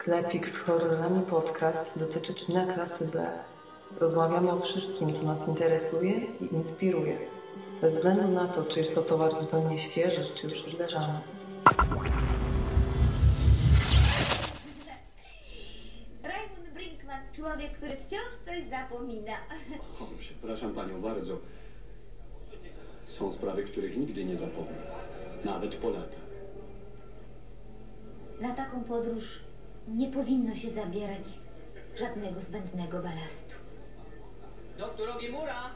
Sklepik z horrorami podcast dotyczy kina klasy B. Rozmawiamy o wszystkim, co nas interesuje i inspiruje. Bez względu na to, czy jest to towar zupełnie świeży, czy już odleżany. Raymond Brinkman, człowiek, który wciąż coś zapomina. O, przepraszam panią bardzo. Są sprawy, których nigdy nie zapomnę. Nawet po latach. Na taką podróż nie powinno się zabierać żadnego zbędnego balastu. Doktor Ogimura!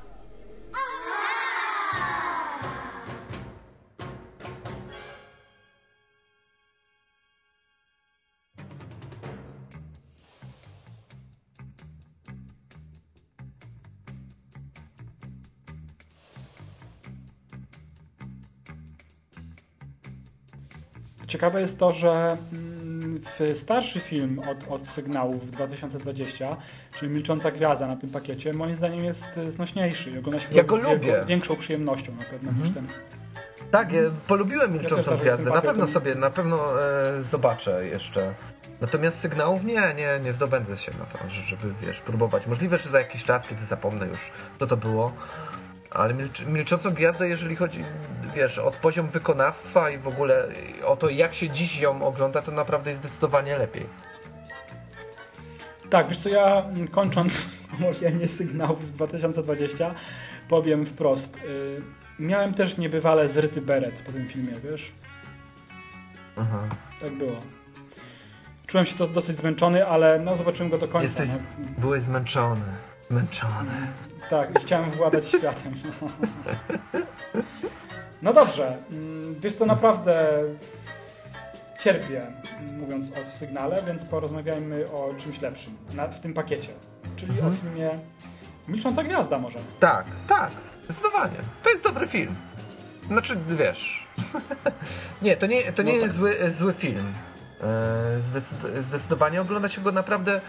Ciekawe jest to, że mm, starszy film od, od sygnałów w 2020, czyli Milcząca Gwiazda na tym pakiecie, moim zdaniem jest y, znośniejszy i ogląda się Ja go z, lubię. z większą przyjemnością na pewno niż ten. Tak, ja polubiłem Milczącą darzę Gwiazdę. Na pewno sobie, na pewno e, zobaczę jeszcze. Natomiast sygnałów nie, nie, nie zdobędę się na to, żeby wiesz, próbować. Możliwe, że za jakiś czas, kiedy zapomnę już, co to było. Ale milcz, Milczącą Gwiazdę, jeżeli chodzi, wiesz, od poziom wykonawstwa i w ogóle o to, jak się dziś ją ogląda, to naprawdę jest zdecydowanie lepiej. Tak, wiesz co, ja mm, kończąc omawianie sygnałów w 2020 powiem wprost. Y, miałem też niebywale zryty beret po tym filmie, wiesz? Aha. Tak było. Czułem się to dosyć zmęczony, ale no zobaczyłem go do końca. Jesteś, No. byłeś zmęczony. Zmęczony. Tak, i chciałem władać światem. No dobrze. Mm, Wiesz co, naprawdę cierpię, mówiąc o sygnale, więc porozmawiajmy o czymś lepszym na, w tym pakiecie. Czyli Mhm. o filmie Milcząca Gwiazda może. Tak, tak, zdecydowanie. To jest dobry film. Znaczy, wiesz. nie, to nie, to nie No jest tak. zły, zły film. E, zdecyd- Zdecydowanie ogląda się go naprawdę e,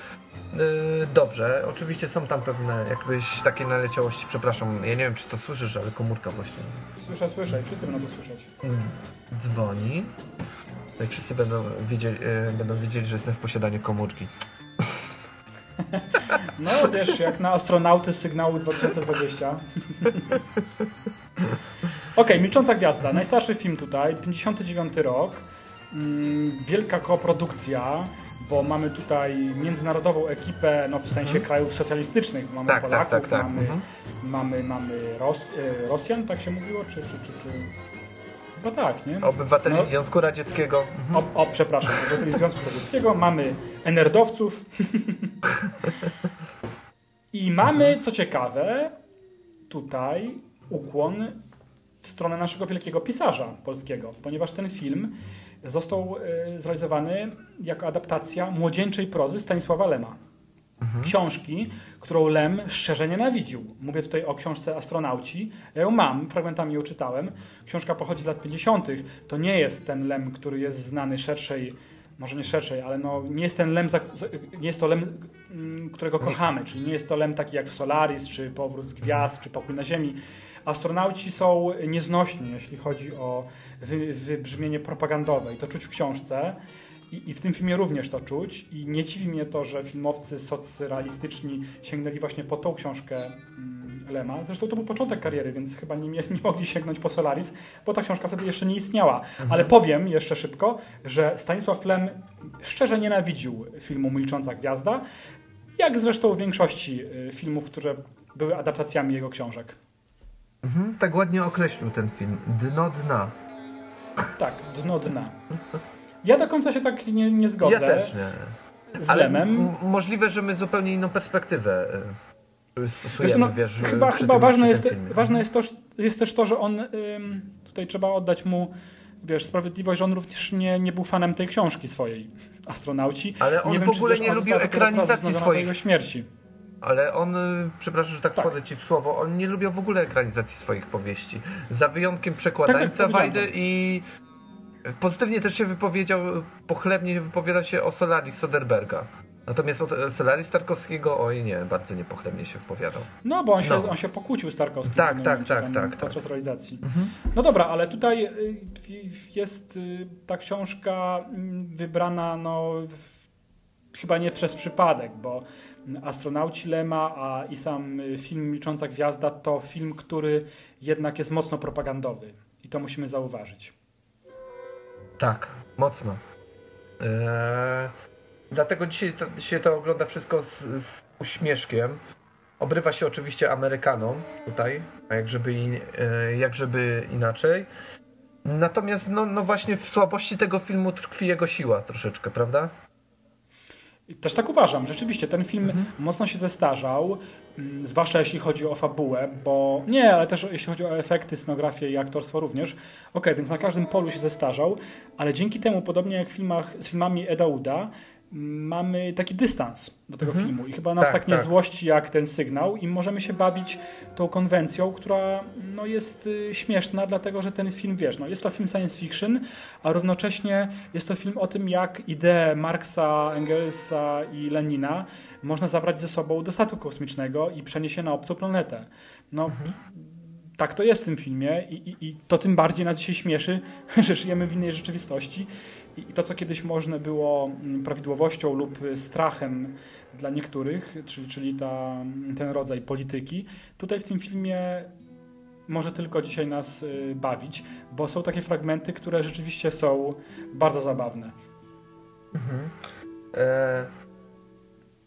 dobrze. Oczywiście są tam pewne jakbyś takie naleciałości. Przepraszam, ja nie wiem czy to słyszysz, ale komórka właśnie Słyszę, słyszę wszyscy będą to słyszeć. mm, dzwoni. No i wszyscy będą wiedzieli, e, będą wiedzieli, że jestem w posiadaniu komórki. No wiesz, jak na astronauty z sygnału 2020. Okej, Milcząca Gwiazda. Najstarszy film tutaj, 59 rok. Mm, Wielka koprodukcja, bo mamy tutaj międzynarodową ekipę, no w sensie krajów socjalistycznych. Mamy Tak, tak, Polaków, tak, tak. mamy, Mhm. mamy, mamy Ros e, Rosjan, tak się mówiło? Czy, czy, czy, czy... Chyba tak, nie? Obywateli No. Związku Radzieckiego. Mhm. O, o przepraszam, obywateli Związku Radzieckiego, mamy enerdowców i mamy, co ciekawe, tutaj ukłon w stronę naszego wielkiego pisarza polskiego, ponieważ ten film został e, zrealizowany jako adaptacja młodzieńczej prozy Stanisława Lema. Książki, którą Lem szczerze nienawidził. Mówię tutaj o książce Astronauci. Ja ją mam, fragmentami ją czytałem. Książka pochodzi z lat 50. To nie jest ten Lem, który jest znany szerszej, może nie szerszej, ale no, nie jest ten Lem, nie jest to Lem, mm, którego kochamy, czyli nie jest to Lem taki jak w Solaris, czy Powrót z Gwiazd, czy Pokój na Ziemi. Astronauci są nieznośni, jeśli chodzi o wy, wybrzmienie propagandowe i to czuć w książce. I, I w tym filmie również to czuć. I nie dziwi mnie to, że filmowcy socrealistyczni sięgnęli właśnie po tą książkę mm, Lema. Zresztą to był początek kariery, więc chyba nie, mie- nie mogli sięgnąć po Solaris, bo ta książka wtedy jeszcze nie istniała. Ale powiem jeszcze szybko, że Stanisław Lem szczerze nienawidził filmu Milcząca Gwiazda, jak zresztą większości y, filmów, które były adaptacjami jego książek. Mhm, tak ładnie określił ten film. Dno dna. Tak, dno dna. Ja do końca się tak nie, nie zgodzę Ja też nie. z Ale Lemem. możliwe, że my zupełnie inną perspektywę y, Wiesz, stosujemy, no, wiesz, chyba chyba ważne, jest, filmie. ważne jest, to, jest też to, że on, tutaj trzeba oddać mu wiesz, sprawiedliwość, że on również nie, nie był fanem tej książki swojej, Astronauci. Ale on nie w wiem, czy ogóle nie lubił ekranizacji jego śmierci. Ale on, y, przepraszam, że tak, Tak. wchodzę ci w słowo, on nie lubił w ogóle ekranizacji swoich powieści. Za wyjątkiem przekładańca Tak, tak, Wajdy i pozytywnie też się wypowiedział, pochlebnie wypowiada się o Solaris Soderberga. Natomiast od e, Solaris Tarkowskiego, oj nie, bardzo niepochlebnie się wypowiadał. No, bo on się, No. on się pokłócił z Tarkowskim Tak, pewnym tak, momencie tak, tam tak, tak. podczas realizacji. No dobra, ale tutaj y, jest y, ta książka mm, wybrana no, w chyba nie przez przypadek, bo Astronauci Lema, a i sam film Milcząca Gwiazda to film, który jednak jest mocno propagandowy. I to musimy zauważyć. Tak, mocno. Eee, dlatego dzisiaj to, się to ogląda wszystko z, z uśmieszkiem. Obrywa się oczywiście Amerykanom tutaj, a jak żeby, e, jak żeby inaczej. Natomiast no, no właśnie w słabości tego filmu tkwi jego siła troszeczkę, prawda? Też tak uważam. Rzeczywiście ten film mhm. mocno się zestarzał, mm, zwłaszcza jeśli chodzi o fabułę, bo nie, ale też jeśli chodzi o efekty, scenografię i aktorstwo również. Ok, więc na każdym polu się zestarzał, ale dzięki temu, podobnie jak w filmach, z filmami Eda Uda, mamy taki dystans do tego mhm. filmu i chyba nas tak, tak nie tak. złości jak ten sygnał i możemy się bawić tą konwencją, która no, jest y, śmieszna, dlatego że ten film, wiesz, no, jest to film science fiction, a równocześnie jest to film o tym, jak ideę Marksa, Engelsa i Lenina można zabrać ze sobą do statku kosmicznego i przenieść się na obcą planetę. No, mhm tak to jest w tym filmie i, i, i, to tym bardziej nas dzisiaj śmieszy, że żyjemy w innej rzeczywistości i to, co kiedyś można było mm, prawidłowością lub strachem dla niektórych, czyli, czyli ta, ten rodzaj polityki, tutaj w tym filmie może tylko dzisiaj nas y, bawić, bo są takie fragmenty, które rzeczywiście są bardzo zabawne. Mhm. E,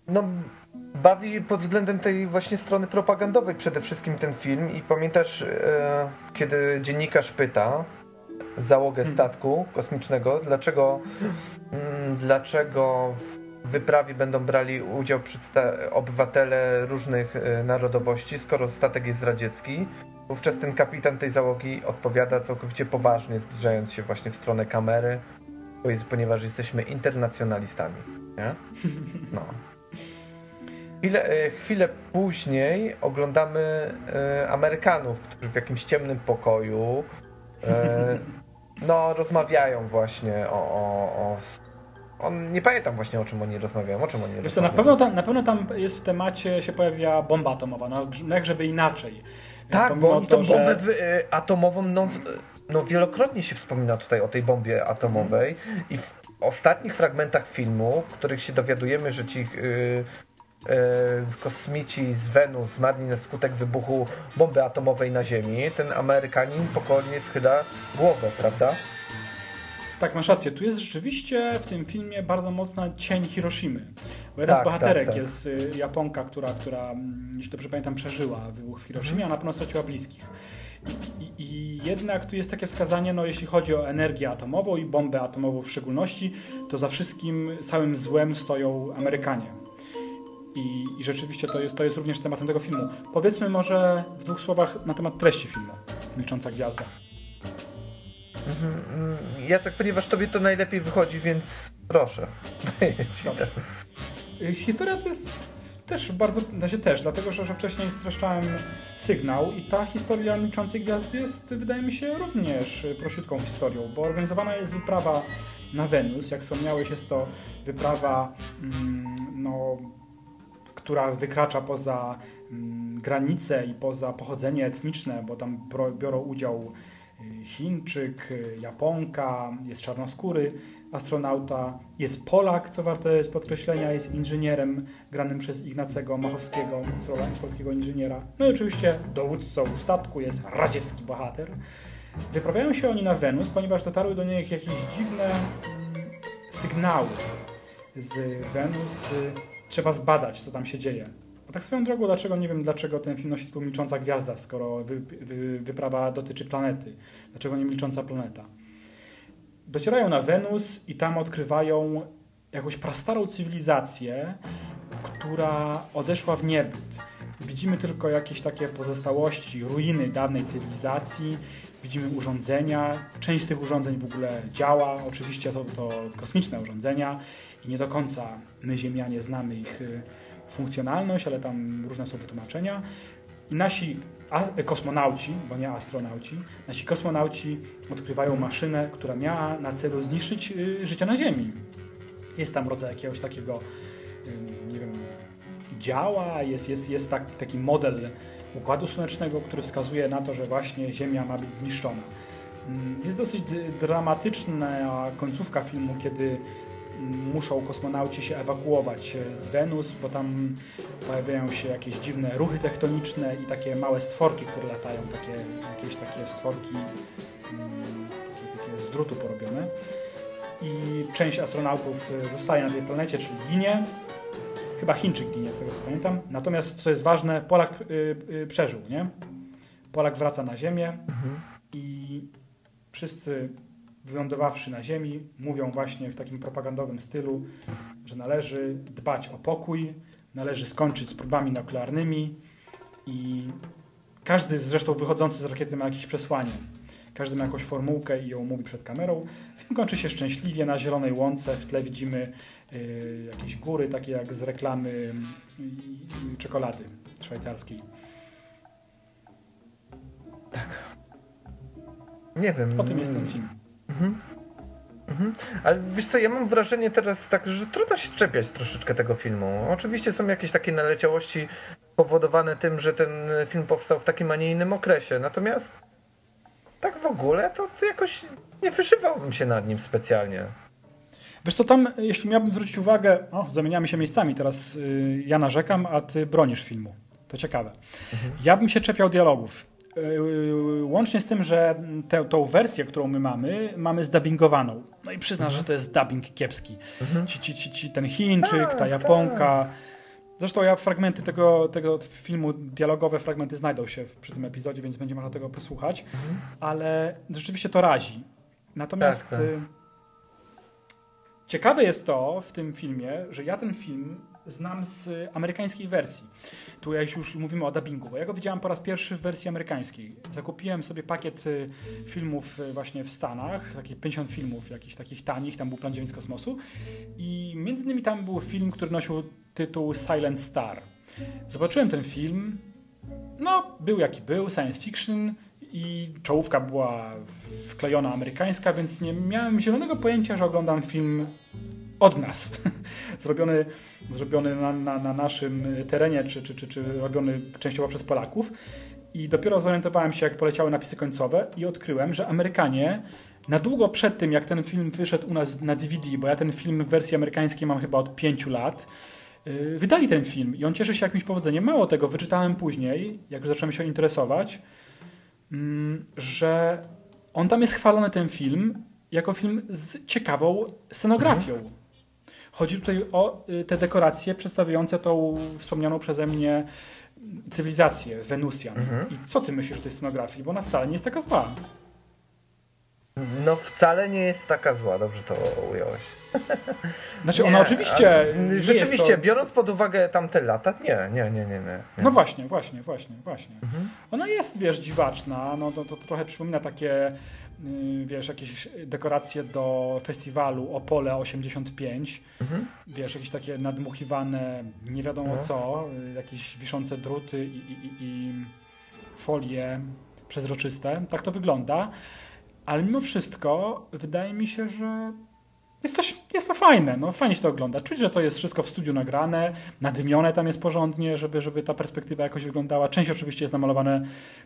no, bawi pod względem tej właśnie strony propagandowej przede wszystkim ten film i pamiętasz, e, kiedy dziennikarz pyta, załogę statku kosmicznego, dlaczego, mm, dlaczego w wyprawie będą brali udział obywatele różnych y, narodowości, skoro statek jest radziecki. Wówczas ten kapitan tej załogi odpowiada całkowicie poważnie, zbliżając się właśnie w stronę kamery, ponieważ jesteśmy internacjonalistami. Nie? No. Chwilę, y, chwilę później oglądamy y, Amerykanów, którzy w jakimś ciemnym pokoju no, rozmawiają właśnie o, o, o on, nie pamiętam właśnie o czym oni rozmawiają, o czym oni Wiesz rozmawiają. na, pewno tam, na pewno tam jest w temacie, się pojawia bomba atomowa, no jak żeby inaczej. Tak, Pomimo bo oni tą bombę że... Y, atomową, no, no wielokrotnie się wspomina tutaj o tej bombie atomowej hmm. i w ostatnich fragmentach filmu, w których się dowiadujemy, że ci E, kosmici z Wenus zmarli na skutek wybuchu bomby atomowej na Ziemi, ten Amerykanin pokornie schyla głowę, prawda? Tak, masz rację. Tu jest rzeczywiście w tym filmie bardzo mocna cień Hiroshimy. Bo jeden tak, z bohaterek tak, tak. jest y, Japonka, która, która, mm, jeśli dobrze pamiętam, przeżyła wybuch w Hiroshimie, a na pewno straciła bliskich. I, i, I, jednak tu jest takie wskazanie, no jeśli chodzi o energię atomową i bombę atomową w szczególności, to za wszystkim całym złem stoją Amerykanie. I, I, rzeczywiście to jest, to jest również tematem tego filmu. Powiedzmy może w dwóch słowach na temat treści filmu Milcząca Gwiazda. Mhm, Jacek, ponieważ tobie to najlepiej wychodzi, więc proszę. Dobrze. Y, historia to jest też bardzo, znaczy też, dlatego że, że wcześniej streszczałem sygnał i ta historia Milczącej Gwiazdy jest, wydaje mi się, również prosiutką historią, bo organizowana jest wyprawa na Wenus. Jak wspomniałeś, jest to wyprawa mm, no, która wykracza poza mm, granice i poza pochodzenie etniczne, bo tam biorą udział y, Chińczyk, y, Japonka, jest czarnoskóry astronauta, jest Polak, co warte jest podkreślenia, jest inżynierem granym przez Ignacego Machowskiego, polskiego inżyniera. No i oczywiście dowódcą statku jest radziecki bohater. Wyprawiają się oni na Wenus, ponieważ dotarły do nich jakieś dziwne mm, sygnały z Wenus trzeba zbadać, co tam się dzieje. A tak swoją drogą, dlaczego nie wiem, dlaczego ten film nosi tytuł Milcząca Gwiazda, skoro wy, wy, wyprawa dotyczy planety. Dlaczego nie Milcząca Planeta? Docierają na Wenus i tam odkrywają jakąś prastarą cywilizację, która odeszła w niebyt. Widzimy tylko jakieś takie pozostałości, ruiny dawnej cywilizacji, widzimy urządzenia. Część tych urządzeń w ogóle działa, oczywiście to, to kosmiczne urządzenia i nie do końca my, Ziemianie, znamy ich y, funkcjonalność, ale tam różne są wytłumaczenia. I nasi kosmonauci, bo nie astronauci, nasi kosmonauci odkrywają maszynę, która miała na celu zniszczyć y, życie na Ziemi. Jest tam rodzaj jakiegoś takiego, y, nie wiem, działa, jest, jest, jest tak, taki model Układu Słonecznego, który wskazuje na to, że właśnie Ziemia ma być zniszczona. Mm, jest dosyć dramatyczna końcówka filmu, kiedy muszą kosmonauci się ewakuować z Wenus, bo tam pojawiają się jakieś dziwne ruchy tektoniczne i takie małe stworki, które latają, takie, jakieś takie stworki mm, takie, takie z drutu porobione. I część astronautów zostaje na tej planecie, czyli ginie. Chyba Chińczyk ginie, z tego co pamiętam. Natomiast, co jest ważne, Polak y, przeżył, nie? Polak wraca na Ziemię mhm. i wszyscy wylądowawszy na Ziemi, mówią właśnie w takim propagandowym stylu, że należy dbać o pokój, należy skończyć z próbami nuklearnymi i każdy zresztą wychodzący z rakiety ma jakieś przesłanie. Każdy ma jakąś formułkę i ją mówi przed kamerą. Film kończy się szczęśliwie na zielonej łące. W tle widzimy y, jakieś góry, takie jak z reklamy y, y, czekolady szwajcarskiej. Tak. Nie wiem. O tym jest ten film. Mhm. Mhm. Ale wiesz co, ja mam wrażenie teraz tak, że trudno się czepiać troszeczkę tego filmu. Oczywiście są jakieś takie naleciałości powodowane tym, że ten film powstał w takim, a nie innym okresie. Natomiast tak w ogóle to, to jakoś nie wyżywałbym się nad nim specjalnie. Wiesz co, tam, jeśli miałbym zwrócić uwagę, o, zamieniamy się miejscami, teraz y, ja narzekam, a ty bronisz filmu. To ciekawe. Mhm. Ja bym się czepiał dialogów. Yy, łącznie z tym, że tę, tą wersję, którą my mamy, mamy zdubbingowaną. No i przyznasz, mhm. że to jest dubbing kiepski. Mhm. Ci, ci, ci, ci, ten Chińczyk, ta tak, Japonka. Tak. Zresztą ja fragmenty tego, tego filmu, dialogowe fragmenty znajdą się przy tym epizodzie, więc będzie można tego posłuchać. Mhm. Ale rzeczywiście to razi. Natomiast tak, tak. Y, ciekawe jest to w tym filmie, że ja ten film znam z amerykańskiej wersji. Tu jak już mówimy o dubbingu, bo ja go widziałem po raz pierwszy w wersji amerykańskiej. Zakupiłem sobie pakiet y, filmów y, właśnie w Stanach, takie 50 filmów jakichś takich tanich, tam był Plan Ziemi z kosmosu i między innymi tam był film, który nosił tytuł Silent Star. Zobaczyłem ten film, no był jaki był, science fiction, i czołówka była wklejona amerykańska, więc nie miałem zielonego pojęcia, że oglądam film od nas, zrobiony, zrobiony na, na, na, naszym terenie, czy, czy, czy, czy robiony częściowo przez Polaków. I dopiero zorientowałem się, jak poleciały napisy końcowe i odkryłem, że Amerykanie na długo przed tym, jak ten film wyszedł u nas na DVD, bo ja ten film w wersji amerykańskiej mam chyba od pięciu lat, y, wydali ten film i on cieszy się jakimś powodzeniem. Mało tego, wyczytałem później, jak już zacząłem się interesować, mm, że on tam jest chwalony, ten film, jako film z ciekawą scenografią. Chodzi tutaj o y, te dekoracje przedstawiające tą wspomnianą przeze mnie cywilizację Wenusjan. Mhm. I co ty myślisz o tej scenografii? Bo ona wcale nie jest taka zła. No wcale nie jest taka zła, dobrze to ująłeś. Znaczy nie, ona oczywiście... Rzeczywiście, to... biorąc pod uwagę tamte lata, nie, nie, nie, nie. nie. No właśnie, właśnie, właśnie, właśnie. Mhm. Ona jest, wiesz, dziwaczna, no to, to trochę przypomina takie wiesz, jakieś dekoracje do festiwalu Opole 85, mhm. wiesz, jakieś takie nadmuchiwane, nie wiadomo no. co, y, jakieś wiszące druty i, i, i folie przezroczyste. Tak to wygląda. Ale mimo wszystko wydaje mi się, że jest to, jest to fajne, no fajnie się to ogląda. Czuć, że to jest wszystko w studiu nagrane, nadymione tam jest porządnie, żeby, żeby ta perspektywa jakoś wyglądała. Część oczywiście jest namalowane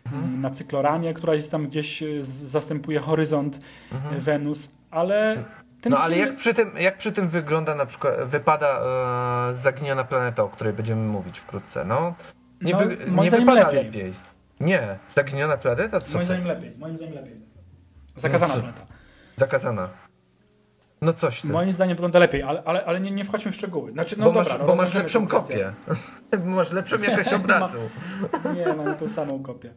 mhm. na cykloramie, która jest tam gdzieś e, zastępuje horyzont mhm. Wenus, ale ten no film... ale jak przy, tym, jak przy tym wygląda na przykład, wypada e, Zaginiona Planeta, o której będziemy mówić wkrótce, no? Nie, no, wy, nie wypada lepiej. lepiej. Nie, Zaginiona Planeta? Co moim zdaniem lepiej, moim zdaniem lepiej. Zakazana no, planeta. Zakazana. No coś ty. Moim zdaniem wygląda lepiej, ale, ale, ale nie, nie wchodźmy w szczegóły. Znaczy, no bo dobra, masz, no, bo masz lepszą kopię. masz lepszą jakość obrazu. nie, mamy tą samą kopię.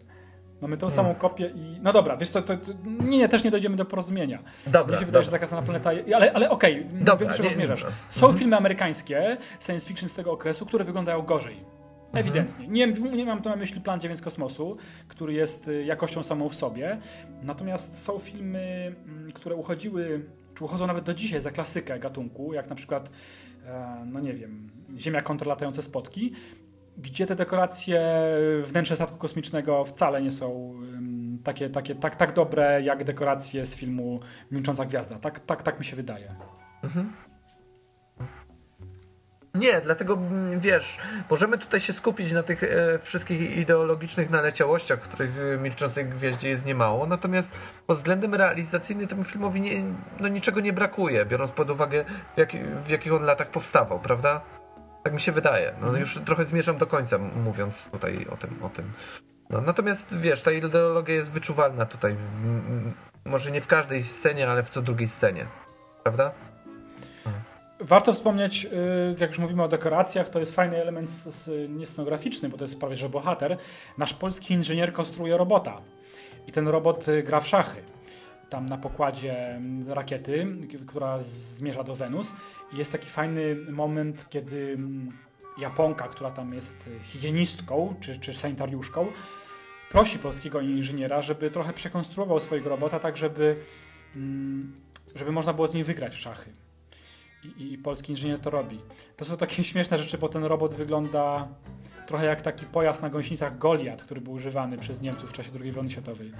Mamy tą samą kopię i... No dobra, wiesz co, to, to, nie, nie, też nie dojdziemy do porozumienia. Dobra, Mnie się wydaje, że zakazana planeta... Ale, ale okej, okay, wiem do czego zmierzasz. Są mhm. filmy amerykańskie, science fiction z tego okresu, które wyglądają gorzej. Mhm. Ewidentnie. Nie, nie mam tu na myśli Plan 9 z kosmosu, który jest y, jakością samą w sobie. Natomiast są filmy, mm, które uchodziły czy uchodzą nawet do dzisiaj za klasykę gatunku, jak na przykład, e, no nie wiem, Ziemia kontra latające spotki, gdzie te dekoracje wnętrza statku kosmicznego wcale nie są takie, takie tak, tak dobre, jak dekoracje z filmu Milcząca Gwiazda. Tak, tak, tak mi się wydaje. Mhm. Nie, dlatego mm, wiesz, możemy tutaj się skupić na tych e, wszystkich ideologicznych naleciałościach, których w Milczącej Gwieździe jest niemało, natomiast pod względem realizacyjnym temu filmowi nie, no, niczego nie brakuje, biorąc pod uwagę w, jak, w jakich on latach powstawał, prawda? Tak mi się wydaje. No już trochę zmierzam do końca, mówiąc tutaj o tym. O tym. No, natomiast wiesz, ta ideologia jest wyczuwalna tutaj. m- Może nie w każdej scenie, ale w co drugiej scenie. Prawda? Warto wspomnieć, y, jak już mówimy o dekoracjach, to jest fajny element z, z, nie scenograficzny, bo to jest prawie że bohater. Nasz polski inżynier konstruuje robota i ten robot y, gra w szachy. Tam na pokładzie mm, rakiety, która zmierza do Wenus. I jest taki fajny moment, kiedy mm, Japonka, która tam jest y, higienistką czy, czy sanitariuszką, prosi polskiego inżyniera, żeby trochę przekonstruował swojego robota tak, żeby, mm, żeby można było z nim wygrać w szachy. I, I polski inżynier to robi. To są takie śmieszne rzeczy, bo ten robot wygląda trochę jak taki pojazd na gąsienicach Goliat, który był używany przez Niemców w czasie II wojny światowej.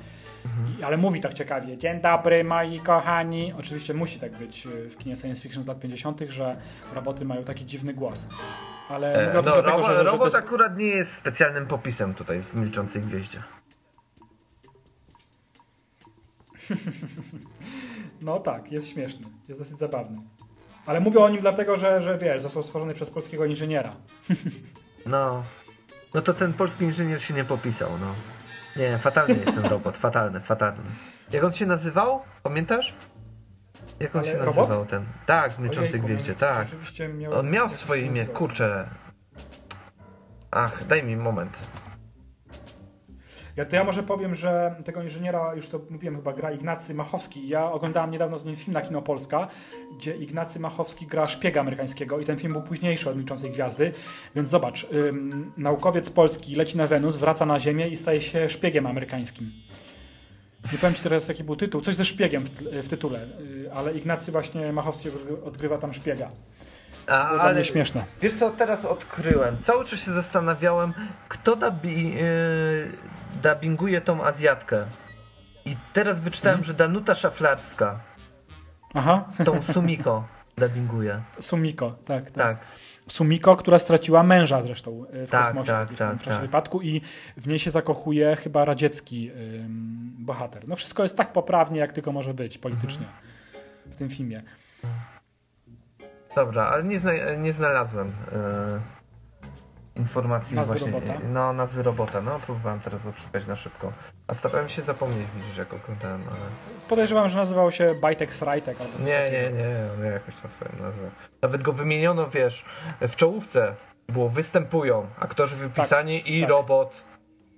I, ale mówi tak ciekawie. Dzień dobry, moi kochani. Oczywiście musi tak być y, w kinie science fiction z lat 50., że roboty mają taki dziwny głos. Ale E, mówię o tym no, dlatego, robot, że, że robot jest... akurat nie jest specjalnym popisem tutaj w Milczącej Gwieździe. No tak, jest śmieszny. Jest dosyć zabawny. Ale mówię o nim dlatego, że, że wiesz, został stworzony przez polskiego inżyniera. No. No to ten polski inżynier się nie popisał, no. Nie, fatalny jest ten robot, fatalny, fatalny. Jak on się nazywał? Pamiętasz? Jak on Ale się robot? nazywał ten? Tak, w Milczącej Ojejku, Gwieździe, tak. Miał On miał swoje imię, kurczę. Ach, daj mi moment. Ja, to ja może powiem, że tego inżyniera, już to mówiłem, chyba gra Ignacy Machowski. Ja oglądałem niedawno z nim film na Kino Polska, gdzie Ignacy Machowski gra szpiega amerykańskiego i ten film był późniejszy od Milczącej Gwiazdy. Więc zobacz, ym, naukowiec polski leci na Wenus, wraca na Ziemię i staje się szpiegiem amerykańskim. Nie powiem ci teraz jaki był tytuł, coś ze szpiegiem w, w tytule, y, ale Ignacy właśnie Machowski odgry- odgrywa tam szpiega. A, było mnie śmieszne. Wiesz co, teraz odkryłem. Cały czas się zastanawiałem, kto dabi, yy, dubbinguje tą Azjatkę. I teraz wyczytałem, Mhm. że Danuta Szaflarska Aha, tą Sumiko dubbinguje. Sumiko, tak, tak. Tak. Sumiko, która straciła męża zresztą y, w Tak, kosmosie tak, tak, w czasie tak. wypadku i w niej się zakochuje chyba radziecki ym, bohater. No wszystko jest tak poprawnie, jak tylko może być politycznie Mhm. w tym filmie. Dobra, ale nie, zna, nie znalazłem yy, informacji Nazwy właśnie. robota? No, nazwy robota. No, próbowałem teraz odszukać na szybko. A starałem się zapomnieć, widzisz, jak oglądałem, ale... Podejrzewam, że nazywał się Bajtek Srajtek albo coś Nie, takiego. nie, nie, on miał jakąś tam swoją nazwę. Nawet go wymieniono, wiesz, w czołówce było występują aktorzy wypisani i tak. robot.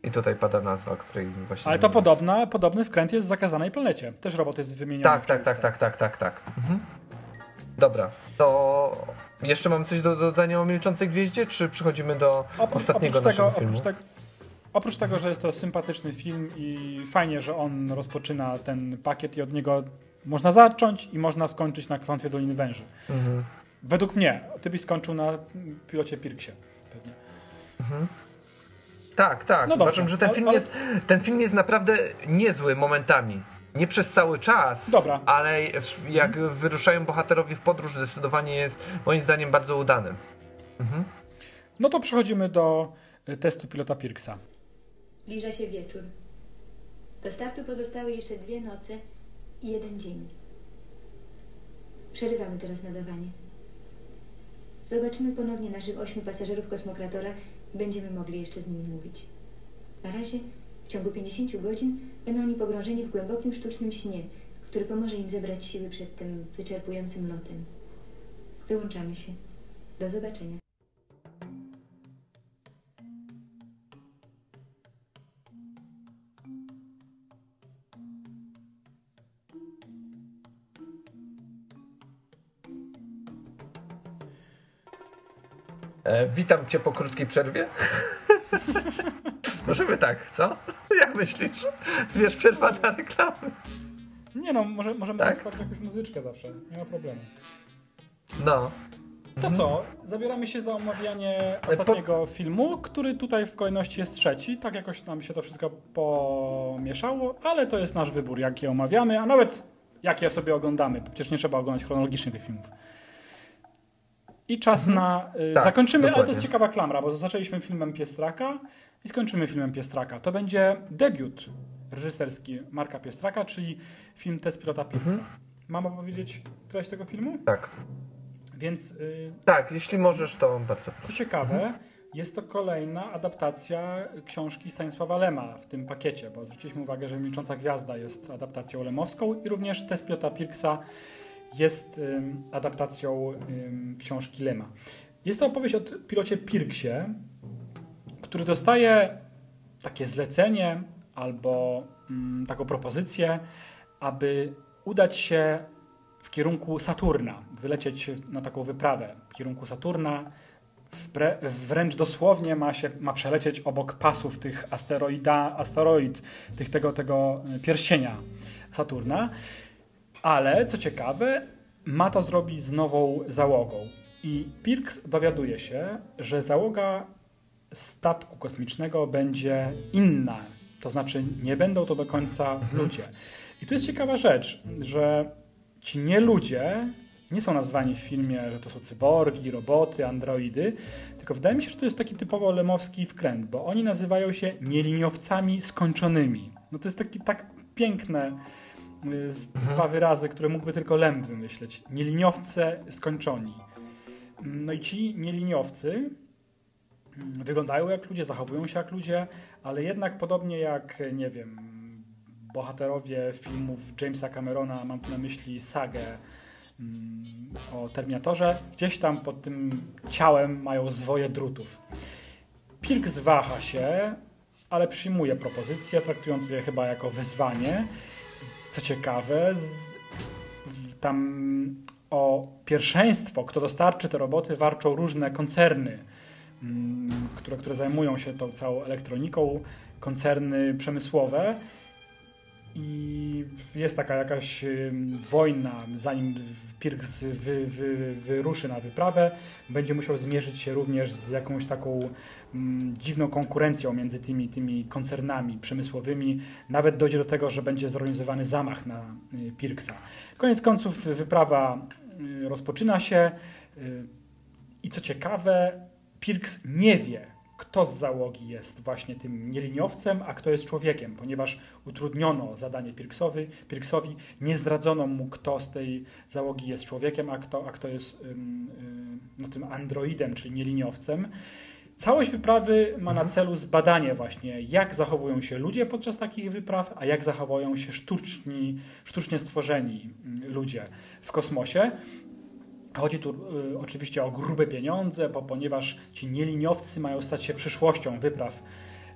I tutaj pada nazwa, której właśnie... Ale to podobna, podobny wkręt jest w Zakazanej Planecie. Też robot jest wymieniony Tak, tak, tak, tak, tak, tak, tak. Mhm. Dobra, to jeszcze mam coś do dodania o Milczącej Gwieździe, czy przechodzimy do Oprócz, ostatniego oprócz, tego, filmu? oprócz, tego, oprócz tego, że jest to sympatyczny film i fajnie, że on rozpoczyna ten pakiet i od niego można zacząć i można skończyć na Klątwie Doliny Węży. Mhm. Według mnie, ty byś skończył na pilocie Pirksie pewnie. Tak, tak. No Uważam, że ten ale- film, ale- jest, ten film jest naprawdę niezły momentami. Nie przez cały czas, Dobra. ale jak wyruszają bohaterowie w podróż, zdecydowanie jest moim zdaniem bardzo udany. Mhm. No to przechodzimy do y, testu pilota Pirksa. Zbliża się wieczór. Do startu pozostały jeszcze dwie noce i jeden dzień. Przerywamy teraz nadawanie. Zobaczymy ponownie naszych ośmiu pasażerów kosmokratora i będziemy mogli jeszcze z nimi mówić. Na razie, w ciągu 50 godzin, będą oni pogrążeni w głębokim sztucznym śnie, który pomoże im zebrać siły przed tym wyczerpującym lotem. Wyłączamy się. Do zobaczenia. E, witam cię po krótkiej przerwie. Możemy tak, co? Myślisz? Wiesz, przerwa na reklamy. Nie no, może, możemy Tak? tak? jakąś muzyczkę zawsze, nie ma problemu. No. To co, zabieramy się za omawianie ostatniego filmu, który tutaj w kolejności jest trzeci. Tak jakoś nam się to wszystko pomieszało, ale to jest nasz wybór, jakie omawiamy, a nawet jakie sobie oglądamy. Przecież nie trzeba oglądać chronologicznie tych filmów. I czas na. y, Tak, zakończymy, ale to dokładnie. jest ciekawa klamra, bo zaczęliśmy filmem Piestraka i skończymy filmem Piestraka. To będzie debiut reżyserski Marka Piestraka, czyli film Test pilota Pirksa. Mhm. Mam opowiedzieć treść tego filmu? Tak. Więc y, Tak, jeśli możesz, to bardzo Co ciekawe, jest to kolejna adaptacja książki Stanisława Lema w tym pakiecie, bo zwróciliśmy uwagę, że Milcząca Gwiazda jest adaptacją lemowską i również Test pilota Pirksa jest adaptacją książki Lema. Jest to opowieść o pilocie Pirksie, który dostaje takie zlecenie albo mm, taką propozycję, aby udać się w kierunku Saturna, wylecieć na taką wyprawę w kierunku Saturna. Wręcz dosłownie ma, się, ma przelecieć obok pasów tych asteroida, asteroid, tych, tego, tego e, pierścienia Saturna. Ale co ciekawe, ma to zrobić z nową załogą. I Pirks dowiaduje się, że załoga statku kosmicznego będzie inna. To znaczy, nie będą to do końca ludzie. I tu jest ciekawa rzecz, że ci nie ludzie nie są nazwani w filmie, że to są cyborgi, roboty, androidy, tylko wydaje mi się, że to jest taki typowo lemowski wkręt, bo oni nazywają się nieliniowcami skończonymi. No to jest taki tak piękne dwa wyrazy, które mógłby tylko Lem wymyśleć. Nieliniowce skończoni. No i ci nieliniowcy mm, wyglądają jak ludzie, zachowują się jak ludzie, ale jednak podobnie jak, nie wiem, bohaterowie filmów Jamesa Camerona, mam tu na myśli sagę mm, o Terminatorze, gdzieś tam pod tym ciałem mają zwoje drutów. Pirk zwaha się, ale przyjmuje propozycję, traktując je chyba jako wyzwanie. Co ciekawe, tam o pierwszeństwo, kto dostarczy te roboty, warczą różne koncerny, mm, które, które zajmują się tą całą elektroniką, koncerny przemysłowe. I jest taka jakaś wojna, zanim Pirks wy, wy, wyruszy na wyprawę, będzie musiał zmierzyć się również z jakąś taką mm, dziwną konkurencją między tymi, tymi koncernami przemysłowymi. Nawet dojdzie do tego, że będzie zorganizowany zamach na y, Pirksa. Koniec końców wyprawa y, rozpoczyna się y, i co ciekawe, Pirks nie wie, kto z załogi jest właśnie tym nieliniowcem, a kto jest człowiekiem, ponieważ utrudniono zadanie Pirksowi, Pirksowi nie zdradzono mu, kto z tej załogi jest człowiekiem, a kto, a kto jest no, tym androidem, czyli nieliniowcem. Całość wyprawy ma na celu zbadanie właśnie, jak zachowują się ludzie podczas takich wypraw, a jak zachowują się sztuczni, sztucznie stworzeni ludzie w kosmosie. Chodzi tu y, oczywiście o grube pieniądze, bo, ponieważ ci nieliniowcy mają stać się przyszłością wypraw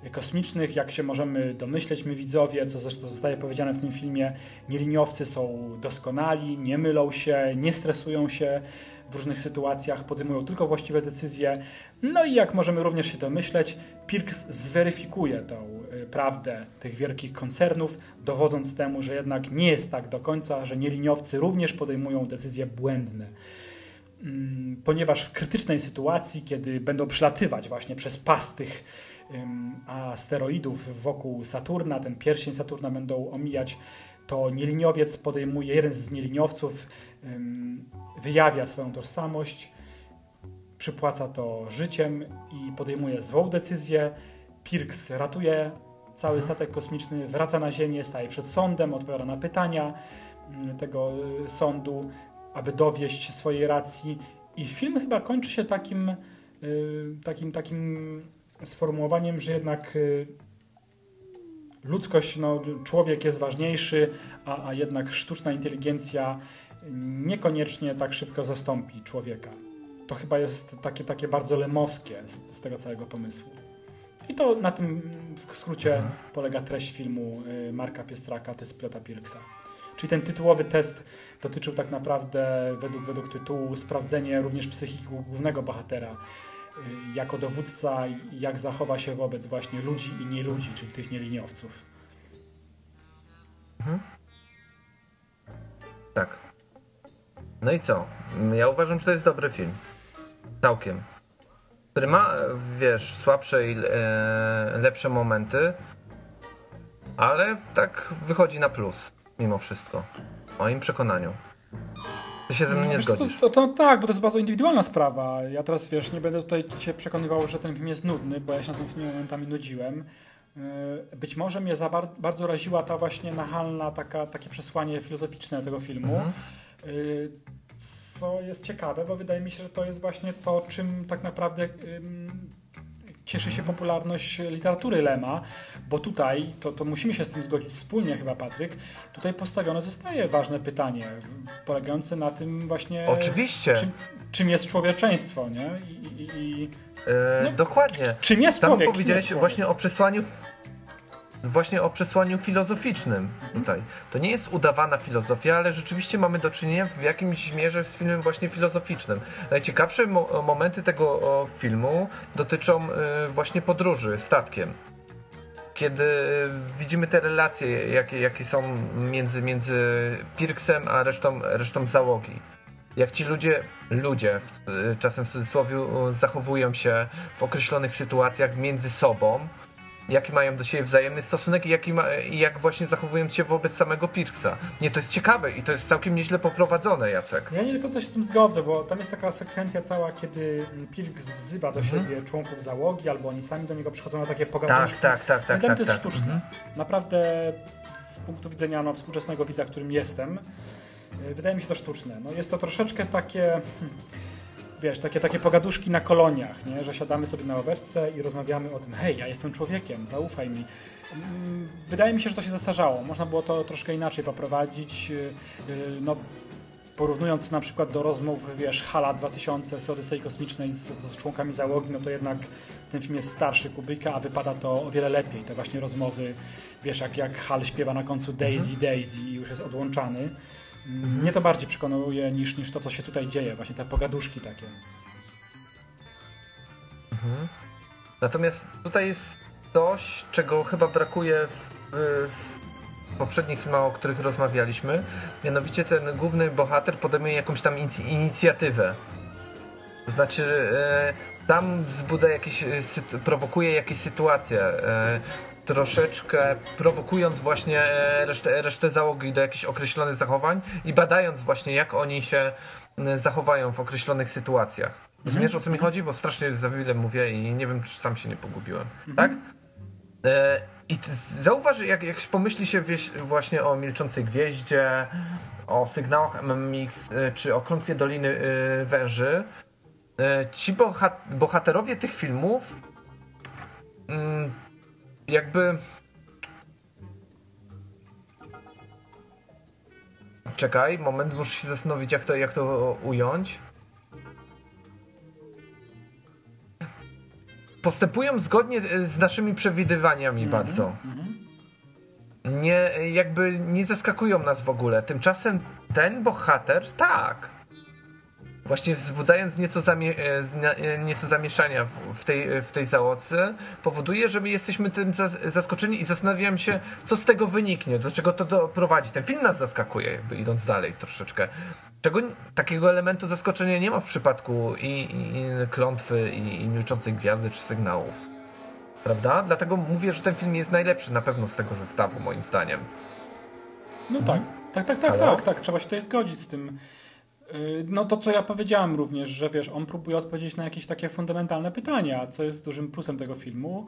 y, kosmicznych. Jak się możemy domyśleć, my widzowie, co zresztą zostaje powiedziane w tym filmie, nieliniowcy są doskonali, nie mylą się, nie stresują się w różnych sytuacjach, podejmują tylko właściwe decyzje. No i jak możemy również się domyśleć, Pirks zweryfikuje tą prawdę tych wielkich koncernów, dowodząc temu, że jednak nie jest tak do końca, że nieliniowcy również podejmują decyzje błędne. Mm, Ponieważ w krytycznej sytuacji, kiedy będą przylatywać właśnie przez pas tych asteroidów wokół Saturna, ten pierścień Saturna będą omijać, to nieliniowiec podejmuje, jeden z nieliniowców wyjawia swoją tożsamość, przypłaca to życiem i podejmuje złą decyzję. Pirks ratuje cały statek kosmiczny, wraca na Ziemię, staje przed sądem, odpowiada na pytania mm, tego y, sądu, aby dowieść swojej racji. I film chyba kończy się takim, y, takim, takim sformułowaniem, że jednak y, ludzkość, no, człowiek jest ważniejszy, a, a jednak sztuczna inteligencja niekoniecznie tak szybko zastąpi człowieka. To chyba jest takie, takie bardzo lemowskie z, z tego całego pomysłu. I to na tym w skrócie polega treść filmu y, Marka Piestraka, test Piota Pirksa. Czyli ten tytułowy test dotyczył tak naprawdę, według, według tytułu, sprawdzenie również psychiki głównego bohatera y, jako dowódca, jak zachowa się wobec właśnie ludzi i nie ludzi, czyli tych nieliniowców. Tak. No i co? Ja uważam, że to jest dobry film. Całkiem. Który ma, wiesz, słabsze i e, lepsze momenty, ale tak wychodzi na plus, mimo wszystko. W moim przekonaniu. Ty się ze mną nie Wiesz co, zgodzisz. to, to, to tak, bo to jest bardzo indywidualna sprawa. Ja teraz, wiesz, nie będę tutaj cię przekonywał, że ten film jest nudny, bo ja się na tym filmie momentami nudziłem. Yy, Być może mnie za bar- bardzo raziła ta właśnie nachalna, taka, takie przesłanie filozoficzne tego filmu. Mhm. Co jest ciekawe, bo wydaje mi się, że to jest właśnie to, czym tak naprawdę cieszy się popularność literatury Lema, bo tutaj, to, to musimy się z tym zgodzić wspólnie chyba, Patryk, tutaj postawione zostaje ważne pytanie, polegające na tym właśnie, Oczywiście. czym, czym jest człowieczeństwo, nie? I, i, i, E, no, dokładnie. czym jest Tam człowiek? Kim powiedziałeś właśnie o przesłaniu właśnie o przesłaniu filozoficznym tutaj. To nie jest udawana filozofia, ale rzeczywiście mamy do czynienia w jakimś mierze z filmem właśnie filozoficznym. Najciekawsze mo momenty tego filmu dotyczą e, właśnie podróży statkiem. Kiedy e, widzimy te relacje, jakie, jakie są między, między Pirksem a resztą, resztą załogi. Jak ci ludzie, ludzie, e, czasem w cudzysłowie, zachowują się w określonych sytuacjach między sobą, jaki mają do siebie wzajemny stosunek i jaki ma, i jak właśnie zachowują się wobec samego Pirksa. Nie, to jest ciekawe i to jest całkiem nieźle poprowadzone, Jacek. Ja nie tylko coś z tym zgodzę, bo tam jest taka sekwencja cała, kiedy Pirks wzywa do Mhm. siebie członków załogi, albo oni sami do niego przychodzą na takie Tak, pogaduszki. tak, tak, tak, I dla mnie tak, to jest tak. sztuczne. Mhm. Naprawdę z punktu widzenia no, współczesnego widza, którym jestem, y, wydaje mi się to sztuczne. No, jest to troszeczkę takie, hmm, wiesz, takie, takie pogaduszki na koloniach, nie? że siadamy sobie na ławeczce i rozmawiamy o tym, hej, ja jestem człowiekiem, zaufaj mi. Mm, Wydaje mi się, że to się zestarzało. Można było to troszkę inaczej poprowadzić. y, y, No, porównując na przykład do rozmów, wiesz, Hala 2000 z Odysei Kosmicznej z, z członkami załogi, no to jednak ten film jest starszy Kubricka, a wypada to o wiele lepiej. Te właśnie rozmowy, wiesz, jak, jak Hal śpiewa na końcu Daisy, Daisy i już jest odłączany. Mm, Mnie to bardziej przekonuje niż, niż to, co się tutaj dzieje, właśnie te pogaduszki takie. Mhm. Natomiast tutaj jest coś, czego chyba brakuje w, w poprzednich filmach, o których rozmawialiśmy. Mianowicie ten główny bohater podejmuje jakąś tam inic- inicjatywę. To znaczy, e, tam wzbudza jakieś, e, prowokuje jakieś sytuacje. E, troszeczkę prowokując właśnie e, resztę, resztę załogi do jakichś określonych zachowań i badając właśnie jak oni się zachowają w określonych sytuacjach. Rozumiesz o co mi chodzi? Bo strasznie za wiele mówię i nie wiem czy sam się nie pogubiłem. Tak? E, I zauważ, jak, jak pomyśli się wieś, właśnie o Milczącej Gwieździe, o sygnałach MMX, e, czy o Klątwie Doliny Węży, ci bohat bohaterowie tych filmów mm, jakby czekaj, moment, muszę się zastanowić jak to, jak to ująć postępują zgodnie e, z naszymi przewidywaniami bardzo nie, jakby nie zaskakują nas w ogóle. Tymczasem ten bohater, tak. Właśnie wzbudzając nieco, zamie, e, e, nieco zamieszania w, tej, w tej załodze, powoduje, że my jesteśmy tym zas- zaskoczeni i zastanawiam się, co z tego wyniknie, do czego to doprowadzi. Ten film nas zaskakuje, jakby idąc dalej troszeczkę. Czego takiego elementu zaskoczenia nie ma w przypadku i, i, i klątwy, i, i milczącej gwiazdy, czy sygnałów. Prawda? Dlatego mówię, że ten film jest najlepszy na pewno z tego zestawu, moim zdaniem. No tak, tak, tak, tak, tak, tak, trzeba się tutaj zgodzić z tym. Yy, No to, co ja powiedziałem również, że wiesz, on próbuje odpowiedzieć na jakieś takie fundamentalne pytania, co jest dużym plusem tego filmu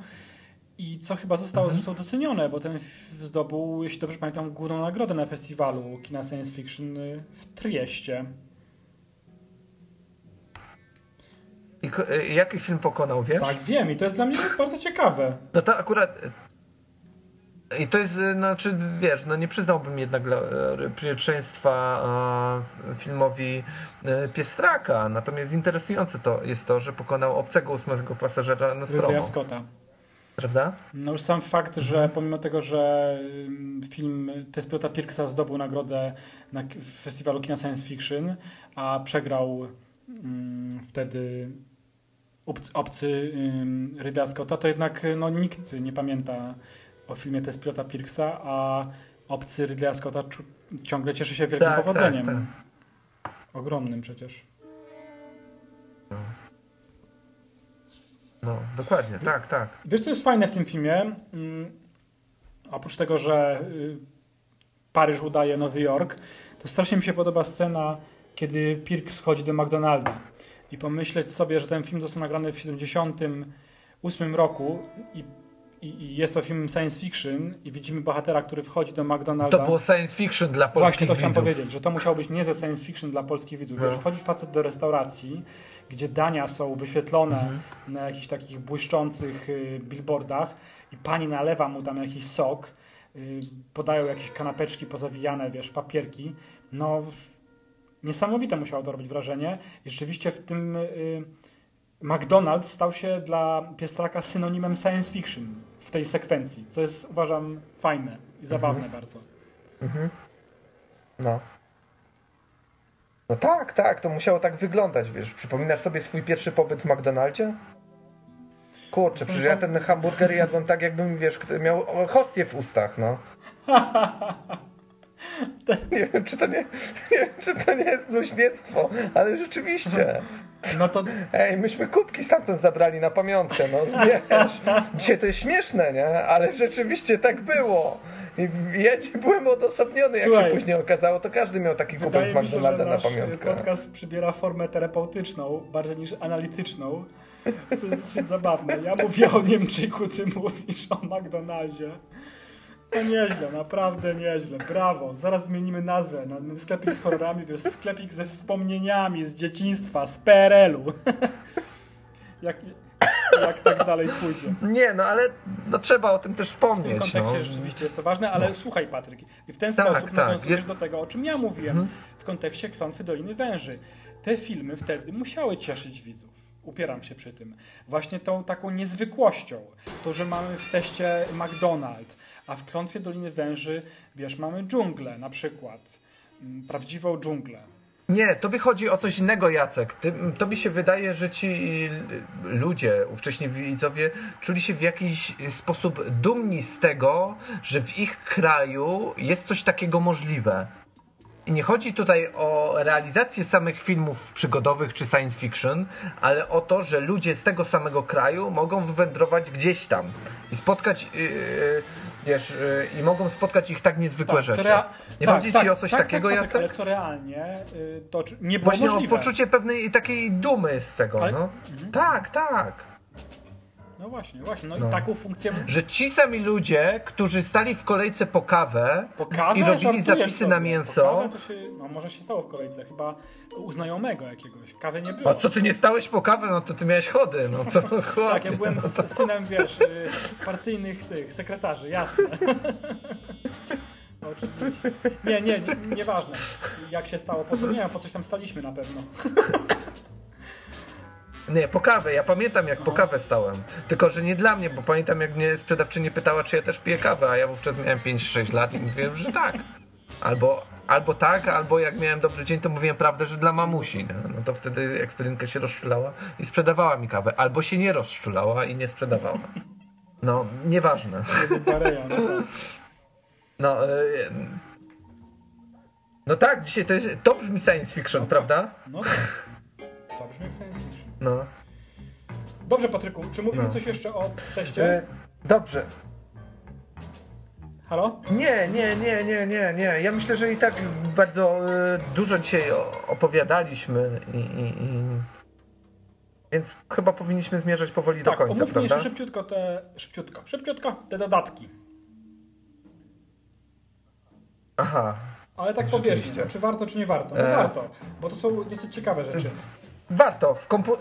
i co chyba zostało zresztą docenione, bo ten zdobył, jeśli dobrze pamiętam, główną nagrodę na festiwalu kina science fiction y, w Trieście. I e, jaki film pokonał, wiesz? Tak, wiem i to jest dla mnie bardzo ciekawe. No to akurat. I to jest, e, znaczy, wiesz, no nie przyznałbym jednak e, pierwszeństwa filmowi e, Piestraka, natomiast interesujące to jest to, że pokonał obcego ósmego pasażera na stromo, Scotta. prawda? No już sam fakt, że pomimo tego, że film Test Pilota Pirksa zdobył nagrodę na festiwalu kina science fiction, a przegrał ym, wtedy obcy, obcy ym, Scotta, to jednak y, no, nikt nie pamięta o filmie Test Pilota Pirksa, a obcy Ridleya Scotta ciągle cieszy się wielkim Tak, tak, powodzeniem. tak. Ogromnym przecież. No, dokładnie, tak, tak. Wiesz, co jest fajne w tym filmie? Mm, Oprócz tego, że y, Paryż udaje Nowy Jork, to strasznie mi się podoba scena, kiedy Pirks wchodzi do McDonalda i pomyśleć sobie, że ten film został nagrany w 78 roku i, i, jest to film science fiction i widzimy bohatera, który wchodzi do McDonalda. To było science fiction dla Właśnie polskich to chciałem widzów. powiedzieć, że to musiało być niezłe science fiction dla polskich widzów. No. Wiesz, wchodzi facet do restauracji, gdzie dania są wyświetlone Mhm. na jakichś takich błyszczących y, billboardach i pani nalewa mu tam jakiś sok, y, podają jakieś kanapeczki pozawijane, wiesz, papierki. No, niesamowite musiało to robić wrażenie. I rzeczywiście w tym y, McDonald's stał się dla Piestraka synonimem science fiction w tej sekwencji, co jest uważam fajne i zabawne bardzo. No. No tak, tak, to musiało tak wyglądać, wiesz. Przypominasz sobie swój pierwszy pobyt w McDonaldzie? Kurczę, przecież ja ten hamburger jadłem tak, jakbym, wiesz, miał hostię w ustach, no. Nie wiem, czy to nie, nie wiem, czy to nie jest bluźnierstwo, ale rzeczywiście. No to Ej, myśmy kubki stamtąd zabrali na pamiątkę, no wiesz. Dzisiaj to jest śmieszne, nie? Ale rzeczywiście tak było. I ja nie byłem odosobniony, jak Słuchaj, się później okazało, to każdy miał taki kubek z McDonalda na nasz pamiątkę. podcast przybiera formę terapeutyczną bardziej niż analityczną, co jest dosyć zabawne. Ja mówię o Niemczyku, ty mówisz o McDonaldzie. No nieźle, naprawdę nieźle, brawo. Zaraz zmienimy nazwę na sklepik z horrorami, wiesz, sklepik ze wspomnieniami z dzieciństwa, z PRL-u. jak, jak tak dalej pójdzie. Nie, no ale no, trzeba o tym też W tym wspomnieć. kontekście no. rzeczywiście jest to ważne, ale słuchaj Patryk, i w ten Tak, sposób tak. nawiązujesz do tego, o czym ja mówiłem w kontekście Klątwy Doliny Węży. Te filmy wtedy musiały cieszyć widzów. Upieram się przy tym. Właśnie tą taką niezwykłością. To, że mamy w teście McDonald's, a w Klątwie Doliny Węży, wiesz, mamy dżunglę na przykład. Mm, Prawdziwą dżunglę. Nie, tobie chodzi o coś innego, Jacek. Ty, tobie się wydaje, że ci y, ludzie, ówcześni widzowie, czuli się w jakiś sposób dumni z tego, że w ich kraju jest coś takiego możliwe. I nie chodzi tutaj o realizację samych filmów przygodowych czy science fiction, ale o to, że ludzie z tego samego kraju mogą wywędrować gdzieś tam i spotkać, yy, yy, wiesz, yy, i mogą spotkać ich tak niezwykłe co rzeczy. rea- Nie tak, chodzi tak, ci o coś tak, takiego, tak, Jacek? Patryk, ale co realnie, y, to nie było Właśnie możliwe. o poczucie pewnej takiej dumy z tego, Ale- no. Mhm. Tak, tak. No właśnie, właśnie. No, No. i taką funkcję Że ci sami ludzie, którzy stali w kolejce po kawę Po kawę i robili zapisy sobie. na Po mięso. kawę to się, no może się stało w kolejce, chyba u znajomego jakiegoś. Kawy nie było. A co ty nie stałeś po kawę, no to ty miałeś chody, no to chłopie. Tak, ja byłem z synem, wiesz, y, partyjnych tych sekretarzy, jasne. Oczywiście. Nie, nie, nie, nieważne. Jak się stało, po co nie, po coś tam staliśmy na pewno. Nie, po kawę, ja pamiętam jak po kawę stałem. Tylko, że nie dla mnie, bo pamiętam jak mnie sprzedawczyni pytała, czy ja też piję kawę, a ja wówczas miałem 5-6 lat i mówiłem, że tak. Albo, albo tak, albo jak miałem dobry dzień, to mówiłem prawdę, że dla mamusi. No, no to wtedy ekspedientka się rozczulała i sprzedawała mi kawę. Albo się nie rozczulała i nie sprzedawała. No, nieważne. No tak. No, no tak, dzisiaj to jest, to brzmi science fiction, prawda? No tak. To brzmi jak science fiction. No. Dobrze, Patryku, czy mówimy No. coś jeszcze o teście? E, dobrze. Halo? Nie, nie, nie, nie, nie, nie. Ja myślę, że i tak bardzo e, dużo dzisiaj opowiadaliśmy i, i, i... Więc chyba powinniśmy zmierzać powoli do Tak, końca, omówmy prawda? jeszcze szybciutko te, szybciutko, szybciutko te dodatki. Aha. Ale tak Rzeczywiście. pobieżnie, no, czy warto, czy nie warto? No E. warto, bo to są dosyć ciekawe rzeczy. Warto. W, kompu-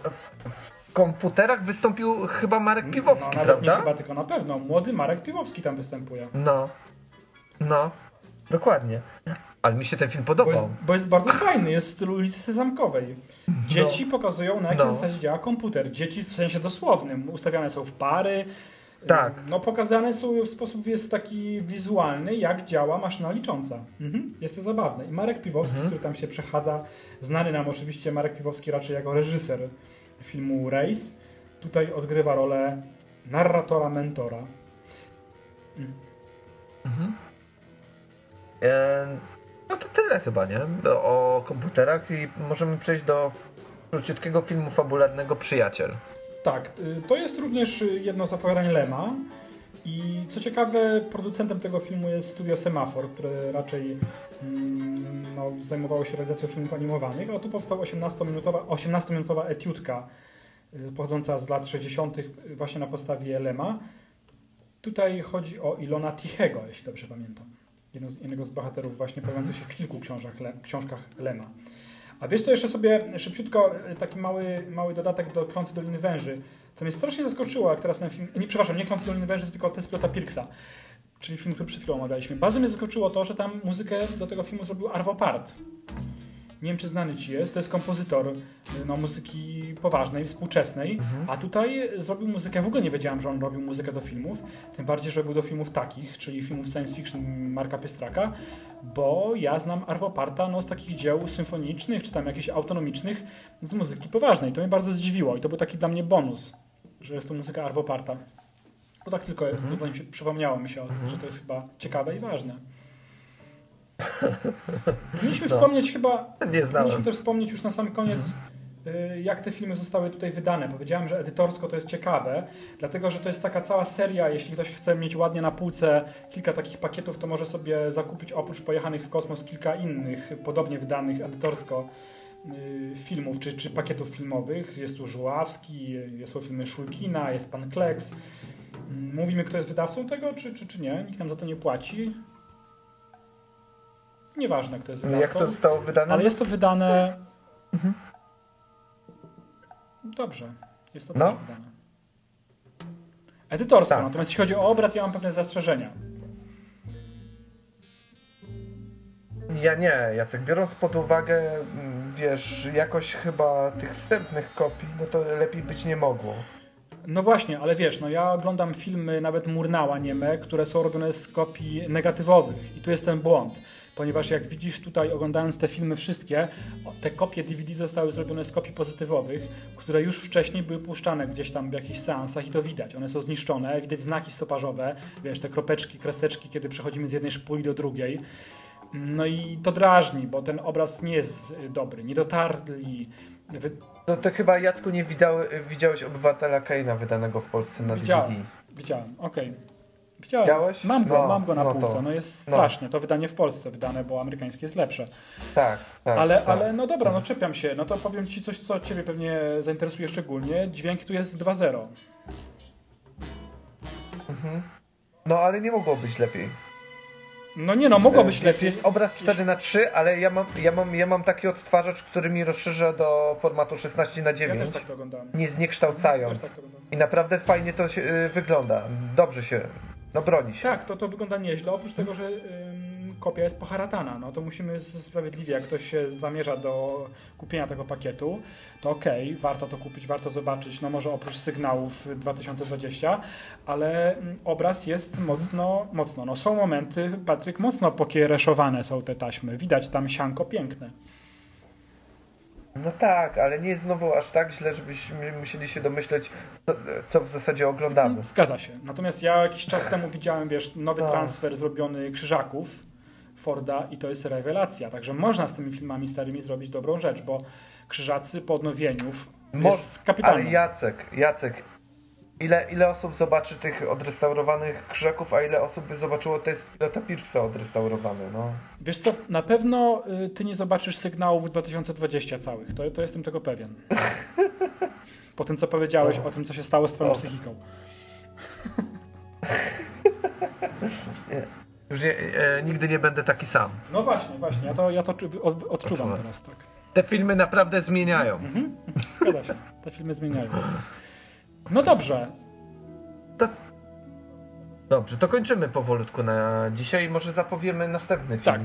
w komputerach wystąpił chyba Marek Piwowski, no, nawet nie prawda? chyba, tylko na pewno. Młody Marek Piwowski tam występuje. No. No. Dokładnie. Ale mi się ten film Bo podobał. jest, bo jest bardzo fajny, jest w stylu ulicy Sezamkowej. Dzieci pokazują na jakiej No. zasadzie działa komputer. Dzieci w sensie dosłownym. Ustawiane są w pary. Tak. No pokazane są w sposób jest taki wizualny, jak działa maszyna licząca. Mhm. Jest to zabawne. I Marek Piwowski, Mhm. który tam się przechadza, znany nam oczywiście Marek Piwowski raczej jako reżyser filmu Race, tutaj odgrywa rolę narratora, mentora. E, no to tyle chyba, nie? O komputerach i możemy przejść do króciutkiego filmu fabularnego Przyjaciel. Tak, y, to jest również y, jedno z opowiadań Lema. I co ciekawe, producentem tego filmu jest studio Semafor, które raczej mm, no, zajmowało się realizacją filmów animowanych, a tu powstała 18-minutowa 18 etiudka y, pochodząca z lat 60. właśnie na podstawie Lema. Tutaj chodzi o Ilona Tichego, jeśli dobrze pamiętam. Jednego z bohaterów właśnie pojawiających się w kilku książkach, Le, książkach Lema. A wiesz co, jeszcze sobie szybciutko y, taki mały, mały dodatek do Klątwy Doliny Węży. Co mnie strasznie zaskoczyło, jak teraz ten film... Nie, przepraszam, nie Klątwy Doliny Węży, tylko Test Pilota Pirksa, czyli film, który przed chwilą omawialiśmy. Bardzo mnie zaskoczyło to, że tam muzykę do tego filmu zrobił Arvo Part. Nie wiem, czy znany ci jest. To jest kompozytor y, no, muzyki poważnej, współczesnej. A tutaj zrobił muzykę, w ogóle nie wiedziałem, że on robił muzykę do filmów. Tym bardziej, że robił do filmów takich, czyli filmów science fiction Marka Piestraka. Bo ja znam Arvo Parta no, z takich dzieł symfonicznych, czy tam jakichś autonomicznych z muzyki poważnej. To mnie bardzo zdziwiło i to był taki dla mnie bonus, że jest to muzyka Arvo Parta. Bo tak tylko mhm. przypomniało mi się, mhm. że to jest chyba ciekawe i ważne. Powinniśmy no. wspomnieć chyba. Nie Powinniśmy też wspomnieć już na sam koniec, mhm. jak te filmy zostały tutaj wydane. Powiedziałem, że edytorsko to jest ciekawe, dlatego że to jest taka cała seria. Jeśli ktoś chce mieć ładnie na półce kilka takich pakietów, to może sobie zakupić oprócz pojechanych w kosmos kilka innych, podobnie wydanych edytorsko y, filmów czy, czy pakietów filmowych. Jest tu Żuławski, tu filmy Szulkina, jest Pan Kleks. Mm, mówimy, kto jest wydawcą tego, czy, czy, czy nie? Nikt nam za to nie płaci. Nieważne, kto jest wydawcą. Jak to zostało wydane? Ale jest to wydane... Mhm. Dobrze. Jest to no. dobrze wydane. Edytorsko. Tak. Natomiast jeśli chodzi o obraz, ja mam pewne zastrzeżenia. Ja nie, Jacek. Biorąc pod uwagę, mm, wiesz, jakość chyba tych wstępnych kopii, no to lepiej być nie mogło. No właśnie, ale wiesz, no ja oglądam filmy nawet Murnała nieme, które są robione z kopii negatywowych i tu jest ten błąd ponieważ jak widzisz tutaj, oglądając te filmy wszystkie, te kopie DVD zostały zrobione z kopii pozytywowych, które już wcześniej były puszczane gdzieś tam w jakichś seansach i to widać. One są zniszczone, widać znaki stoparzowe, wiesz, te kropeczki, kreseczki, kiedy przechodzimy z jednej szpuli do drugiej. No i to drażni, bo ten obraz nie jest dobry, nie dotarli. Wy... No to chyba Jacku nie widział, widziałeś Obywatela Keina wydanego w Polsce na widziałem, DVD. Widziałem, okej. Okay. Widziałem. Widziałeś? Mam go, no, mam go na no półce. To, no jest no. strasznie. To wydanie w Polsce wydane, bo amerykańskie jest lepsze. Tak, tak. Ale, tak. ale no dobra, no czepiam się. No to powiem Ci coś, co Ciebie pewnie zainteresuje szczególnie. Dźwięk tu jest 2.0. Mhm. No ale nie mogło być lepiej. No nie no, mogło być lepiej. Jest obraz 4 na 3 ale ja mam, ja, mam, ja mam taki odtwarzacz, który mi rozszerza do formatu 16 na 9 Ja też tak to oglądałem. Nie zniekształcając. Tak I naprawdę fajnie to się, y, wygląda. Dobrze się no broni się. Tak, to, to wygląda nieźle. Oprócz tego, że ym, kopia jest poharatana, no to musimy sprawiedliwie, jak ktoś się zamierza do kupienia tego pakietu, to okej, okay, warto to kupić, warto zobaczyć, no może oprócz sygnałów 2020, ale obraz jest mocno, mocno, no są momenty, Patryk, mocno pokiereszowane są te taśmy. Widać tam sianko piękne. No tak, ale nie jest znowu aż tak źle, żebyśmy musieli się domyśleć, co, w zasadzie oglądamy. Zgadza się. Natomiast ja jakiś czas temu widziałem, wiesz, nowy no. transfer zrobiony Krzyżaków Forda i to jest rewelacja. Także można z tymi filmami starymi zrobić dobrą rzecz, bo Krzyżacy po odnowieniu Mo jest kapitalny. Ale Jacek, Jacek, Ile, ile osób zobaczy tych odrestaurowanych krzaków, a ile osób by zobaczyło test pilota Pierce'a odrestaurowany, no? Wiesz co, na pewno y, ty nie zobaczysz sygnałów 2020 całych, to, to jestem tego pewien. Po tym, co powiedziałeś o, o tym, co się stało z twoją o. psychiką. Już nie, e, nigdy nie będę taki sam. No właśnie, właśnie, ja to, ja to odczuwam teraz, tak. Te filmy naprawdę zmieniają. Mhm, zgadza się, te filmy zmieniają. No dobrze. To... Dobrze, to kończymy powolutku na dzisiaj. Może zapowiemy następny film. Tak.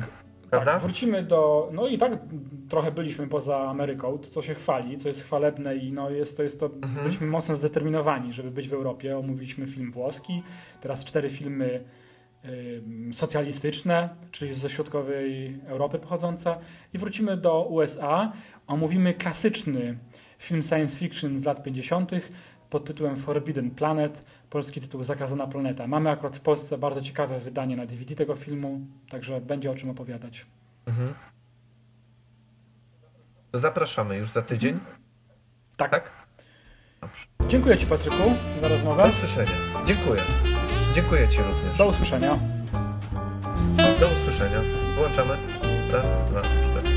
Prawda? Tak, wrócimy do. No i tak trochę byliśmy poza Ameryką, co się chwali, co jest chwalebne i no jest to, jest to mhm. byliśmy mocno zdeterminowani, żeby być w Europie. Omówiliśmy film włoski, teraz cztery filmy y, socjalistyczne, czyli ze środkowej Europy pochodzące i wrócimy do USA. Omówimy klasyczny film science fiction z lat 50 pod tytułem Forbidden Planet, polski tytuł Zakazana Planeta. Mamy akurat w Polsce bardzo ciekawe wydanie na DVD tego filmu, także będzie o czym opowiadać. Mhm. Zapraszamy już za tydzień. Mhm. Tak. tak? Dziękuję Ci Patryku za rozmowę. Do usłyszenia. Dziękuję. Dziękuję Ci również. Do usłyszenia. Do usłyszenia. Włączamy. Raz, dwa, cztery.